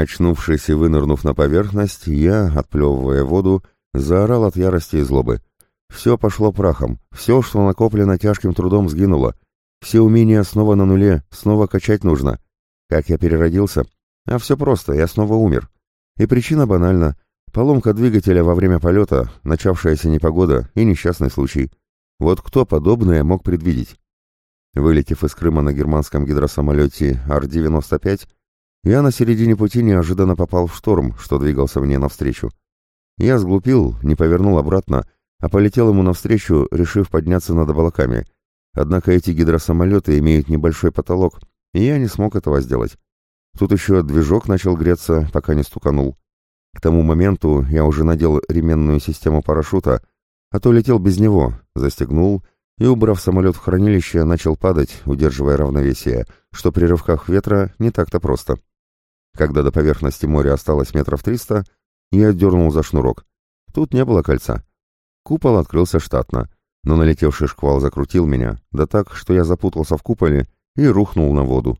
Очнувшись и вынырнув на поверхность, я, отплевывая воду, заорал от ярости и злобы. Все пошло прахом, все, что накоплено тяжким трудом, сгинуло. Все умения снова на нуле, снова качать нужно. Как я переродился? А все просто, я снова умер. И причина банальна. Поломка двигателя во время полета, начавшаяся непогода и несчастный случай. Вот кто подобное мог предвидеть? Вылетев из Крыма на германском гидросамолете Ар-95, я на середине пути неожиданно попал в шторм, что двигался мне навстречу. Я сглупил, не повернул обратно, а полетел ему навстречу, решив подняться над облаками. Однако эти гидросамолеты имеют небольшой потолок, и я не смог этого сделать. Тут еще движок начал греться, пока не стуканул. К тому моменту я уже надел ременную систему парашюта, а то летел без него, застегнул и, убрав самолет в хранилище, начал падать, удерживая равновесие, что при рывках ветра не так-то просто. Когда до поверхности моря осталось метров триста, я дернул за шнурок. Тут не было кольца. Купол открылся штатно, но налетевший шквал закрутил меня, да так, что я запутался в куполе и рухнул на воду.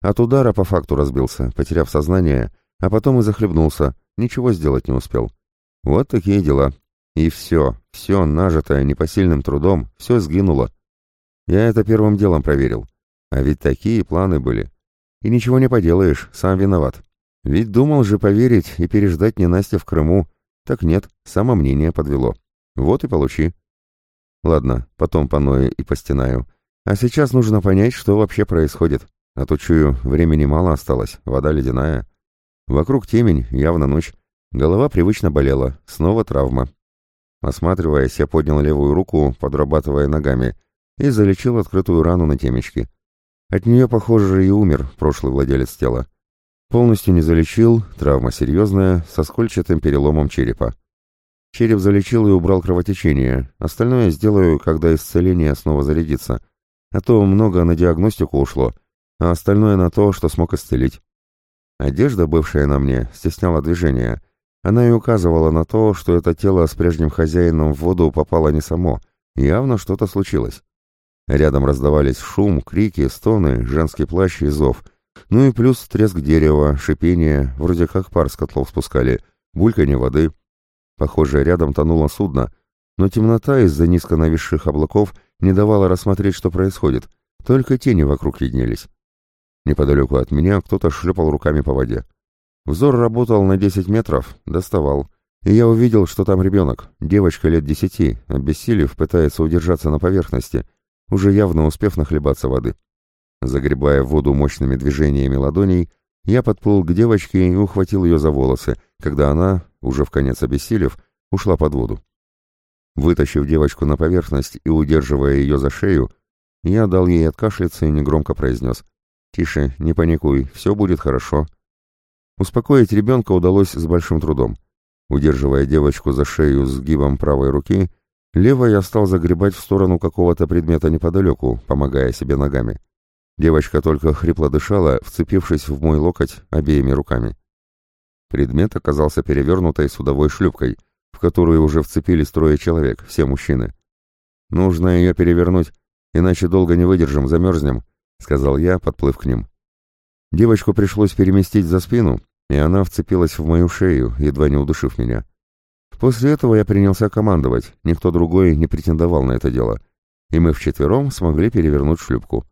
От удара по факту разбился, потеряв сознание, а потом и захлебнулся, ничего сделать не успел. Вот такие дела. И все, все нажитое непосильным трудом, все сгинуло. Я это первым делом проверил. А ведь такие планы были. И ничего не поделаешь, сам виноват. Ведь думал же поверить и переждать ненастье в Крыму. Так нет, само мнение подвело. Вот и получи. Ладно, потом поною и постенаю. А сейчас нужно понять, что вообще происходит. А то, чую, времени мало осталось, вода ледяная. Вокруг темень, явно ночь. Голова привычно болела, снова травма. Осматриваясь, я поднял левую руку, подрабатывая ногами, и залечил открытую рану на темечке. От нее, похоже, и умер прошлый владелец тела. Полностью не залечил, травма серьезная, со скольчатым переломом черепа. Череп залечил и убрал кровотечение, остальное сделаю, когда исцеление снова зарядится. А то много на диагностику ушло, а остальное на то, что смог исцелить. Одежда, бывшая на мне, стесняла движения. Она и указывала на то, что это тело с прежним хозяином в воду попало не само, явно что-то случилось. Рядом раздавались шум, крики, стоны, женский плащ и зов. Ну и плюс треск дерева, шипение, вроде как пар с котлов спускали, бульканье воды. Похоже, рядом тонуло судно, но темнота из-за низко нависших облаков не давала рассмотреть, что происходит, только тени вокруг виднелись. Неподалеку от меня кто-то шлепал руками по воде. Взор работал на 10 метров, доставал, и я увидел, что там ребенок, девочка лет десяти, обессилев, пытается удержаться на поверхности — уже явно успев нахлебаться воды. Загребая воду мощными движениями ладоней, я подплыл к девочке и ухватил ее за волосы, когда она, уже в конец обессилев, ушла под воду. Вытащив девочку на поверхность и удерживая ее за шею, я дал ей откашляться и негромко произнес «Тише, не паникуй, все будет хорошо». Успокоить ребенка удалось с большим трудом. Удерживая девочку за шею сгибом правой руки, Левой я стал загребать в сторону какого-то предмета неподалеку, помогая себе ногами. Девочка только хрипло дышала, вцепившись в мой локоть обеими руками. Предмет оказался перевернутой судовой шлюпкой, в которую уже вцепились трое человек, все мужчины. «Нужно ее перевернуть, иначе долго не выдержим, замерзнем», — сказал я, подплыв к ним. Девочку пришлось переместить за спину, и она вцепилась в мою шею, едва не удушив меня. После этого я принялся командовать, никто другой не претендовал на это дело, и мы вчетвером смогли перевернуть шлюпку.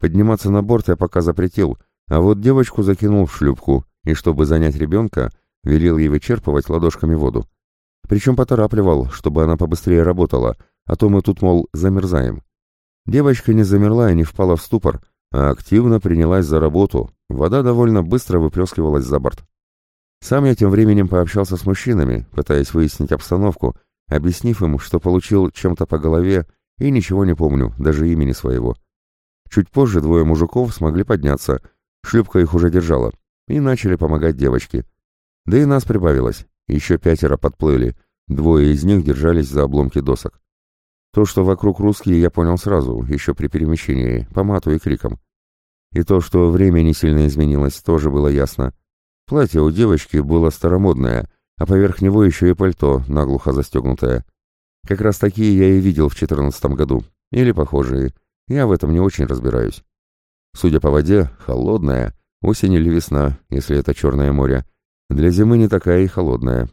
Подниматься на борт я пока запретил, а вот девочку закинул в шлюпку, и чтобы занять ребенка, велел ей вычерпывать ладошками воду. Причем поторапливал, чтобы она побыстрее работала, а то мы тут, мол, замерзаем. Девочка не замерла и не впала в ступор, а активно принялась за работу, вода довольно быстро выплескивалась за борт. Сам я тем временем пообщался с мужчинами, пытаясь выяснить обстановку, объяснив им, что получил чем-то по голове и ничего не помню, даже имени своего. Чуть позже двое мужиков смогли подняться, шлюпка их уже держала, и начали помогать девочке. Да и нас прибавилось, еще пятеро подплыли, двое из них держались за обломки досок. То, что вокруг русские, я понял сразу, еще при перемещении, по мату и крикам. И то, что время не сильно изменилось, тоже было ясно. Платье у девочки было старомодное, а поверх него еще и пальто, наглухо застегнутое. Как раз такие я и видел в четырнадцатом году, или похожие. Я в этом не очень разбираюсь. Судя по воде, холодная, Осень или весна, если это Черное море. Для зимы не такая и холодная.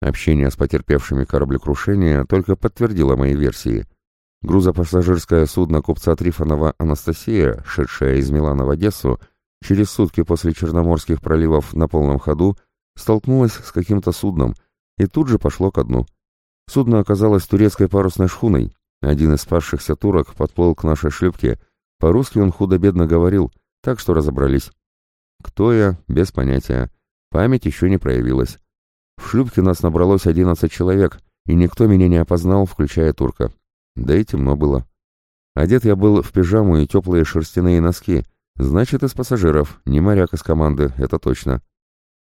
Общение с потерпевшими кораблекрушения только подтвердило мои версии. Грузопассажирское судно купца Трифонова «Анастасия», шедшее из Милана в Одессу, через сутки после Черноморских проливов на полном ходу, столкнулось с каким-то судном и тут же пошло ко дну. Судно оказалось турецкой парусной шхуной. Один из спасшихся турок подплыл к нашей шлюпке. По-русски он худо-бедно говорил, так что разобрались. Кто я? Без понятия. Память еще не проявилась. В шлюпке нас набралось одиннадцать человек, и никто меня не опознал, включая турка. Да и темно было. Одет я был в пижаму и теплые шерстяные носки. Значит, из пассажиров, не моряк из команды, это точно.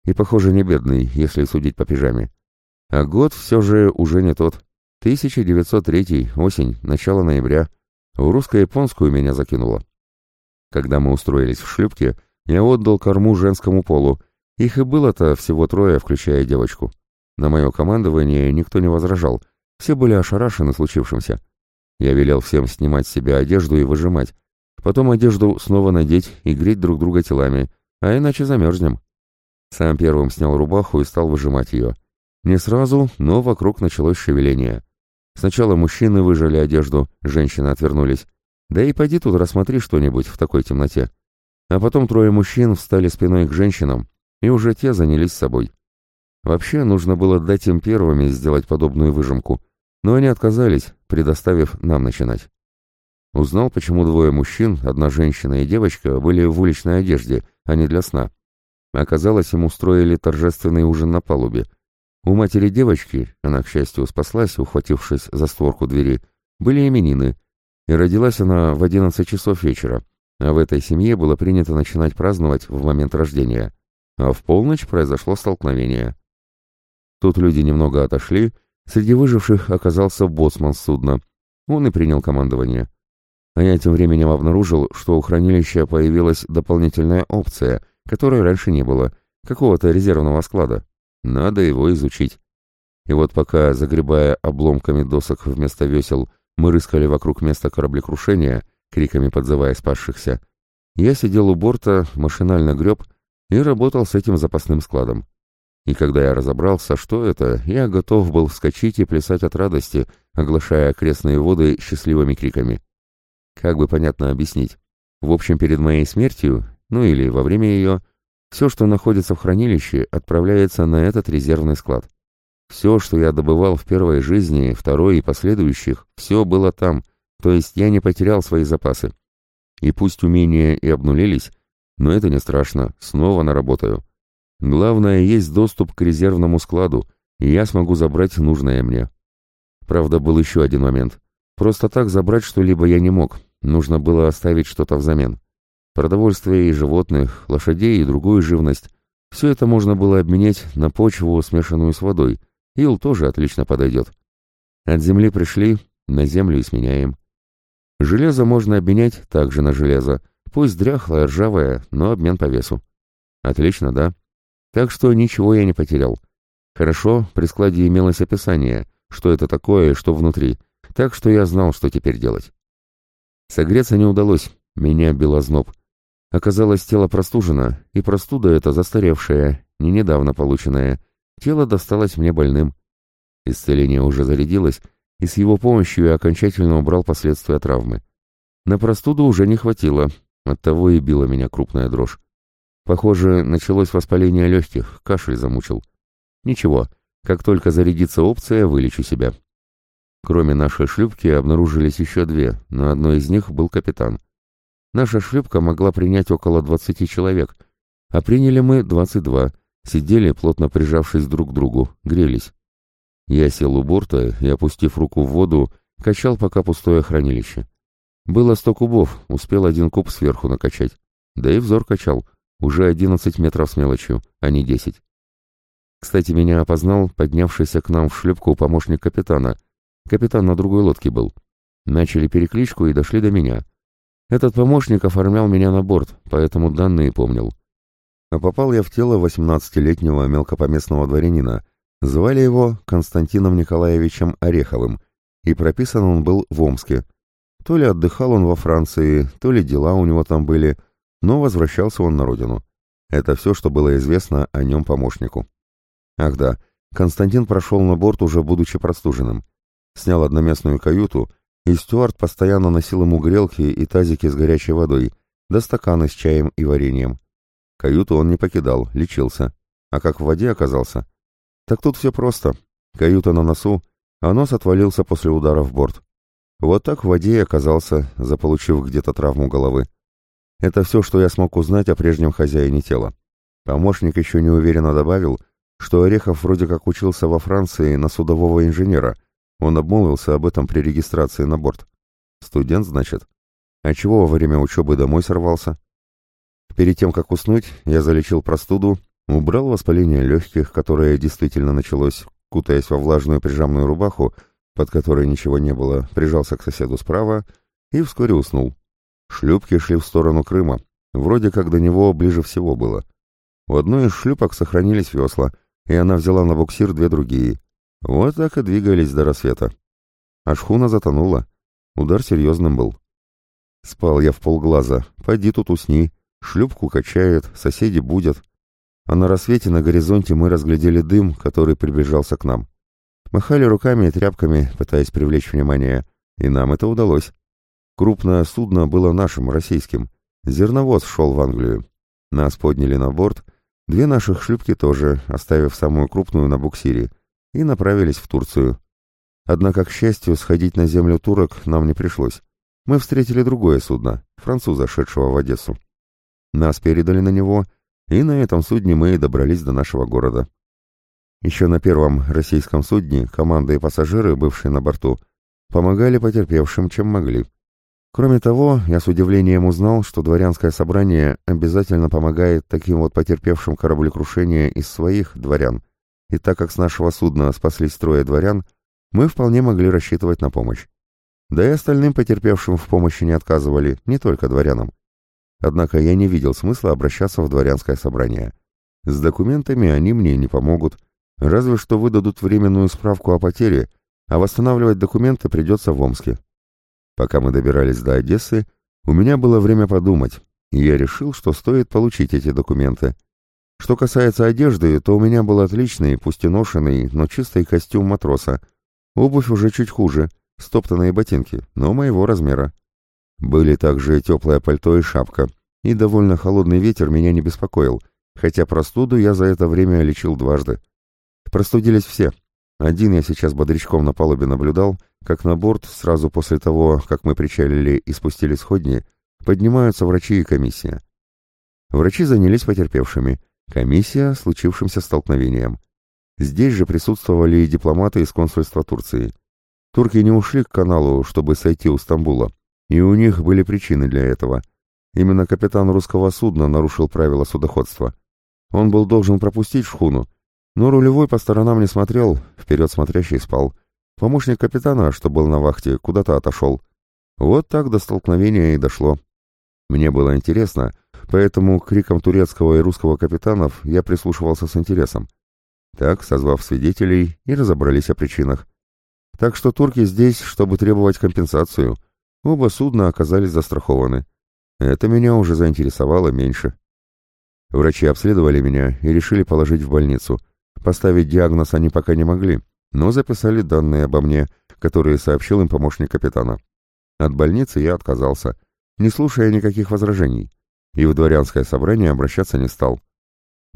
И, похоже, не бедный, если судить по пижаме. А год все же уже не тот. 1903, осень, начало ноября. В русско-японскую меня закинуло. Когда мы устроились в шлюпке, я отдал корму женскому полу. Их и было-то всего трое, включая девочку. На мое командование никто не возражал. Все были ошарашены случившимся. Я велел всем снимать с себя одежду и выжимать. Потом одежду снова надеть и греть друг друга телами, а иначе замерзнем. Сам первым снял рубаху и стал выжимать ее. Не сразу, но вокруг началось шевеление. Сначала мужчины выжали одежду, женщины отвернулись. Да и пойди тут рассмотри что-нибудь в такой темноте. А потом трое мужчин встали спиной к женщинам, и уже те занялись собой. Вообще, нужно было дать им первыми сделать подобную выжимку, но они отказались, предоставив нам начинать. Узнал, почему двое мужчин, одна женщина и девочка, были в уличной одежде, а не для сна. Оказалось, им устроили торжественный ужин на палубе. У матери девочки, она, к счастью, спаслась, ухватившись за створку двери, были именины, и родилась она в одиннадцать часов вечера, а в этой семье было принято начинать праздновать в момент рождения. А в полночь произошло столкновение. Тут люди немного отошли, среди выживших оказался боцман судна. Он и принял командование. А я тем временем обнаружил, что у хранилища появилась дополнительная опция, которой раньше не было, какого-то резервного склада. Надо его изучить. И вот пока, загребая обломками досок вместо весел, мы рыскали вокруг места кораблекрушения, криками подзывая спасшихся, я сидел у борта, машинально греб и работал с этим запасным складом. И когда я разобрался, что это, я готов был вскочить и плясать от радости, оглашая окрестные воды счастливыми криками. Как бы понятно объяснить? В общем, перед моей смертью, ну или во время ее, все, что находится в хранилище, отправляется на этот резервный склад. Все, что я добывал в первой жизни, второй и последующих, все было там, то есть я не потерял свои запасы. И пусть умения и обнулились, но это не страшно, снова наработаю. Главное, есть доступ к резервному складу, и я смогу забрать нужное мне. Правда, был еще один момент. Просто так забрать что-либо я не мог, нужно было оставить что-то взамен. Продовольствие и животных, лошадей и другую живность. Все это можно было обменять на почву, смешанную с водой. Ил тоже отлично подойдет. От земли пришли, на землю и сменяем. Железо можно обменять также на железо, пусть дряхлое, ржавое, но обмен по весу. Отлично, да? Так что ничего я не потерял. Хорошо, при складе имелось описание, что это такое и что внутри, так что я знал, что теперь делать. Согреться не удалось, меня било зноб. Оказалось, тело простужено, и простуда эта застаревшая, не недавно полученная. Тело досталось мне больным. Исцеление уже зарядилось, и с его помощью я окончательно убрал последствия травмы. На простуду уже не хватило, оттого и била меня крупная дрожь. Похоже, началось воспаление легких, кашель замучил. Ничего, как только зарядится опция, вылечу себя. Кроме нашей шлюпки обнаружились еще две, на одной из них был капитан. Наша шлюпка могла принять около 20 человек, а приняли мы 22, сидели, плотно прижавшись друг к другу, грелись. Я сел у борта и, опустив руку в воду, качал пока пустое хранилище. Было сто кубов, успел один куб сверху накачать. Да и взор качал, уже 11 метров с мелочью, а не 10. Кстати, меня опознал поднявшийся к нам в шлюпку помощник капитана. Капитан на другой лодке был. Начали перекличку и дошли до меня. Этот помощник оформлял меня на борт, поэтому данные помнил. А попал я в тело 18-летнего мелкопоместного дворянина. Звали его Константином Николаевичем Ореховым, и прописан он был в Омске. То ли отдыхал он во Франции, то ли дела у него там были, но возвращался он на родину. Это все, что было известно о нем помощнику. Ах да, Константин прошел на борт уже будучи простуженным. Снял одноместную каюту, и стюард постоянно носил ему грелки и тазики с горячей водой, да стаканы с чаем и вареньем. Каюту он не покидал, лечился. А как в воде оказался? Так тут все просто. Каюта на носу, а нос отвалился после удара в борт. Вот так в воде и оказался, заполучив где-то травму головы. Это все, что я смог узнать о прежнем хозяине тела. Помощник еще неуверенно добавил, что Орехов вроде как учился во Франции на судового инженера. Он обмолвился об этом при регистрации на борт. Студент, значит? А чего во время учебы домой сорвался? Перед тем, как уснуть, я залечил простуду, убрал воспаление легких, которое действительно началось, кутаясь во влажную пижамную рубаху, под которой ничего не было, прижался к соседу справа и вскоре уснул. Шлюпки шли в сторону Крыма, вроде как до него ближе всего было. У одной из шлюпок сохранились весла, и она взяла на буксир две другие. Вот так и двигались до рассвета. А шхуна затонула. Удар серьезным был. Спал я в полглаза. Пойди тут усни. Шлюпку качает, соседи будут. А на рассвете на горизонте мы разглядели дым, который приближался к нам. Махали руками и тряпками, пытаясь привлечь внимание, и нам это удалось. Крупное судно было нашим, российским. Зерновоз шел в Англию. Нас подняли на борт, две наших шлюпки тоже, оставив самую крупную на буксире, и направились в Турцию. Однако, к счастью, сходить на землю турок нам не пришлось. Мы встретили другое судно, француза, шедшего в Одессу. Нас передали на него, и на этом судне мы и добрались до нашего города. Еще на первом российском судне команда и пассажиры, бывшие на борту, помогали потерпевшим, чем могли. Кроме того, я с удивлением узнал, что дворянское собрание обязательно помогает таким вот потерпевшим кораблекрушение из своих дворян, и так как с нашего судна спаслись трое дворян, мы вполне могли рассчитывать на помощь. Да и остальным потерпевшим в помощи не отказывали, не только дворянам. Однако я не видел смысла обращаться в дворянское собрание. С документами они мне не помогут, разве что выдадут временную справку о потере, а восстанавливать документы придется в Омске. Пока мы добирались до Одессы, у меня было время подумать, и я решил, что стоит получить эти документы. Что касается одежды, то у меня был отличный, пусть и ношенный, но чистый костюм матроса. Обувь уже чуть хуже, стоптанные ботинки, но моего размера. Были также теплое пальто и шапка, и довольно холодный ветер меня не беспокоил, хотя простуду я за это время лечил дважды. Простудились все. Один я сейчас бодрячком на палубе наблюдал, как на борт, сразу после того, как мы причалили и спустили сходни, поднимаются врачи и комиссия. Врачи занялись потерпевшими, комиссия — случившимся столкновением. Здесь же присутствовали и дипломаты из консульства Турции. Турки не ушли к каналу, чтобы сойти у Стамбула, и у них были причины для этого. Именно капитан русского судна нарушил правила судоходства. Он был должен пропустить шхуну, но рулевой по сторонам не смотрел, вперед смотрящий спал. Помощник капитана, что был на вахте, куда-то отошел. Вот так до столкновения и дошло. Мне было интересно, поэтому к крикам турецкого и русского капитанов я прислушивался с интересом. Так, созвав свидетелей, и разобрались о причинах. Так что турки здесь, чтобы требовать компенсацию — Оба судна оказались застрахованы. Это меня уже заинтересовало меньше. Врачи обследовали меня и решили положить в больницу. Поставить диагноз они пока не могли, но записали данные обо мне, которые сообщил им помощник капитана. От больницы я отказался, не слушая никаких возражений, и в дворянское собрание обращаться не стал.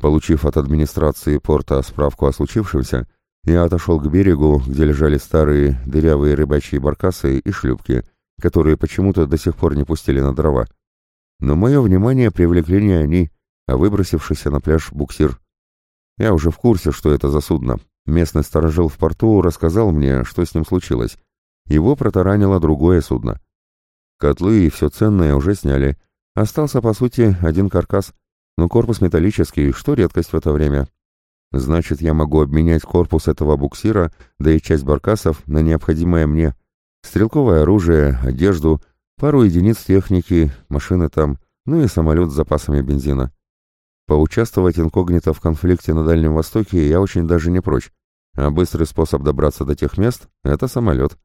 Получив от администрации порта справку о случившемся, я отошел к берегу, где лежали старые дырявые рыбачьи баркасы и шлюпки, которые почему-то до сих пор не пустили на дрова. Но мое внимание привлекли не они, а выбросившийся на пляж буксир. Я уже в курсе, что это за судно. Местный сторожил в порту рассказал мне, что с ним случилось. Его протаранило другое судно. Котлы и все ценное уже сняли. Остался, по сути, один каркас, но корпус металлический, что редкость в это время. Значит, я могу обменять корпус этого буксира, да и часть баркасов, на необходимое мне. Стрелковое оружие, одежду, пару единиц техники, машины там, ну и самолет с запасами бензина. Поучаствовать инкогнито в конфликте на Дальнем Востоке я очень даже не прочь, а быстрый способ добраться до тех мест — это самолет.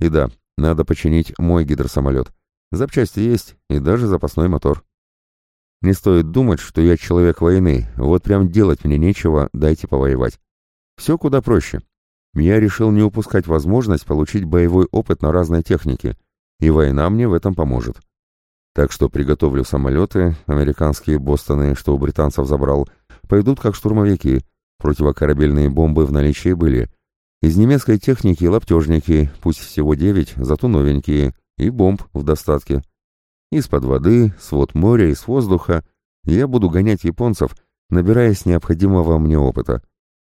И да, надо починить мой гидросамолет. Запчасти есть и даже запасной мотор. Не стоит думать, что я человек войны, вот прям делать мне нечего, дайте повоевать. Все куда проще. Я решил не упускать возможность получить боевой опыт на разной технике, и война мне в этом поможет. Так что приготовлю самолеты, американские Бостоны, что у британцев забрал, пойдут как штурмовики, противокорабельные бомбы в наличии были. Из немецкой техники лаптежники, пусть всего девять, зато новенькие, и бомб в достатке. Из-под воды, свод моря и с воздуха я буду гонять японцев, набираясь необходимого мне опыта.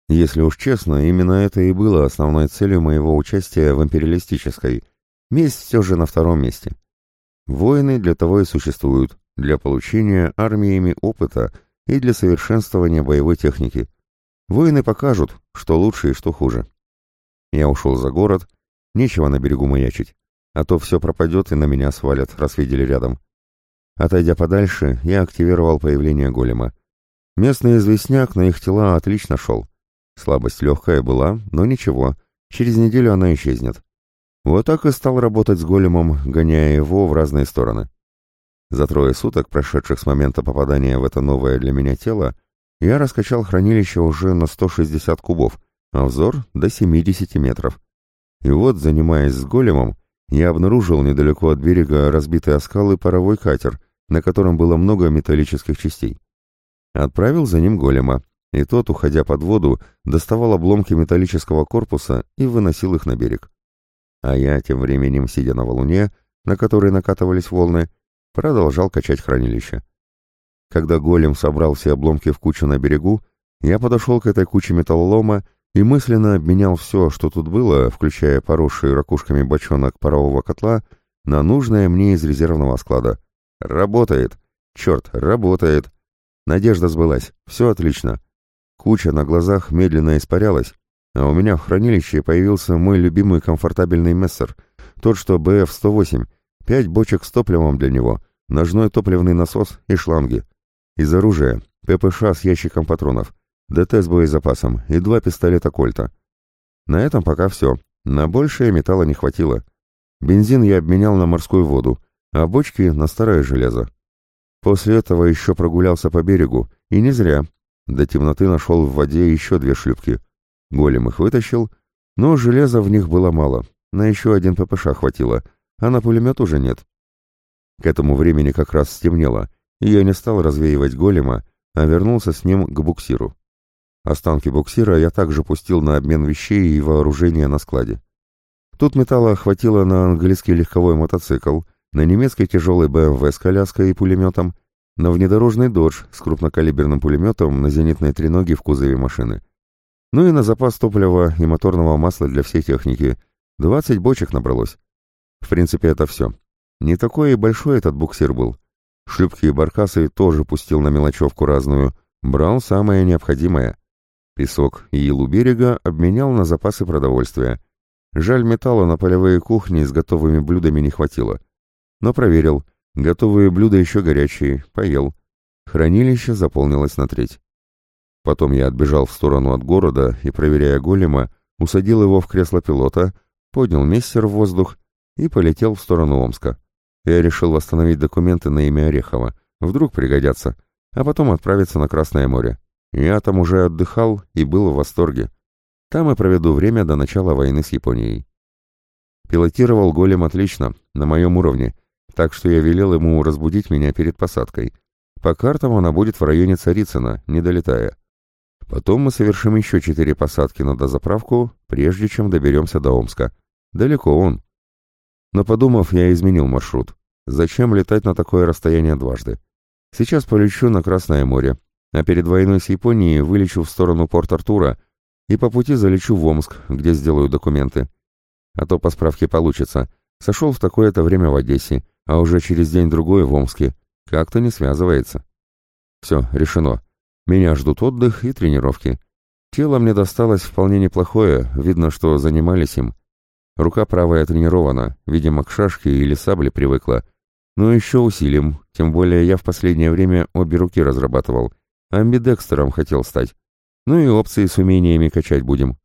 Если уж честно, именно это и было основной целью моего участия в империалистической. Месть все же на втором месте. Войны для того и существуют, для получения армиями опыта и для совершенствования боевой техники. Войны покажут, что лучше и что хуже. Я ушел за город, нечего на берегу маячить а то все пропадет и на меня свалят, раз видели рядом. Отойдя подальше, я активировал появление голема. Местный известняк на их тела отлично шел. Слабость легкая была, но ничего, через неделю она исчезнет. Вот так и стал работать с големом, гоняя его в разные стороны. За трое суток, прошедших с момента попадания в это новое для меня тело, я раскачал хранилище уже на 160 кубов, а взор — до 70 метров. И вот, занимаясь с големом, я обнаружил недалеко от берега разбитый о скалы паровой катер, на котором было много металлических частей. Отправил за ним голема, и тот, уходя под воду, доставал обломки металлического корпуса и выносил их на берег. А я, тем временем, сидя на валуне, на который накатывались волны, продолжал качать хранилище. Когда голем собрал все обломки в кучу на берегу, я подошел к этой куче металлолома и мысленно обменял все, что тут было, включая поросший ракушками бочонок парового котла, на нужное мне из резервного склада. Работает! Черт, работает! Надежда сбылась, все отлично. Куча на глазах медленно испарялась, а у меня в хранилище появился мой любимый комфортабельный мессер, тот, что БФ-108, пять бочек с топливом для него, ножной топливный насос и шланги. Из оружия ППШ с ящиком патронов, ДТ с боезапасом и два пистолета Кольта. На этом пока все. На большее металла не хватило. Бензин я обменял на морскую воду, а бочки — на старое железо. После этого еще прогулялся по берегу, и не зря. До темноты нашел в воде еще две шлюпки. Голем их вытащил, но железа в них было мало. На еще один ППШ хватило, а на пулемет уже нет. К этому времени как раз стемнело, и я не стал развеивать голема, а вернулся с ним к буксиру. Останки буксира я также пустил на обмен вещей и вооружения на складе. Тут металла хватило на английский легковой мотоцикл, на немецкий тяжелый БМВ с коляской и пулеметом, на внедорожный «Додж» с крупнокалиберным пулеметом на зенитной треноге в кузове машины. Ну и на запас топлива и моторного масла для всей техники. 20 бочек набралось. В принципе, это все. Не такой и большой этот буксир был. Шлюпки и баркасы тоже пустил на мелочевку разную. Брал самое необходимое. Песок и илу берега обменял на запасы продовольствия. Жаль, металла на полевые кухни с готовыми блюдами не хватило. Но проверил. Готовые блюда еще горячие. Поел. Хранилище заполнилось на треть. Потом я отбежал в сторону от города и, проверяя голема, усадил его в кресло пилота, поднял мессер в воздух и полетел в сторону Омска. Я решил восстановить документы на имя Орехова. Вдруг пригодятся. А потом отправиться на Красное море. Я там уже отдыхал и был в восторге. Там и проведу время до начала войны с Японией. Пилотировал голем отлично, на моем уровне, так что я велел ему разбудить меня перед посадкой. По картам она будет в районе Царицына, не долетая. Потом мы совершим еще четыре посадки на дозаправку, прежде чем доберемся до Омска. Далеко он. Но подумав, я изменил маршрут. Зачем летать на такое расстояние дважды? Сейчас полечу на Красное море, а перед войной с Японией вылечу в сторону Порт-Артура и по пути залечу в Омск, где сделаю документы. А то по справке получится. Сошел в такое-то время в Одессе, а уже через день-другой в Омске. Как-то не связывается. Все, решено. Меня ждут отдых и тренировки. Тело мне досталось вполне неплохое, видно, что занимались им. Рука правая тренирована, видимо, к шашке или сабле привыкла. Но еще усилим, тем более я в последнее время обе руки разрабатывал — Амбидекстером хотел стать. Ну и опции с умениями качать будем.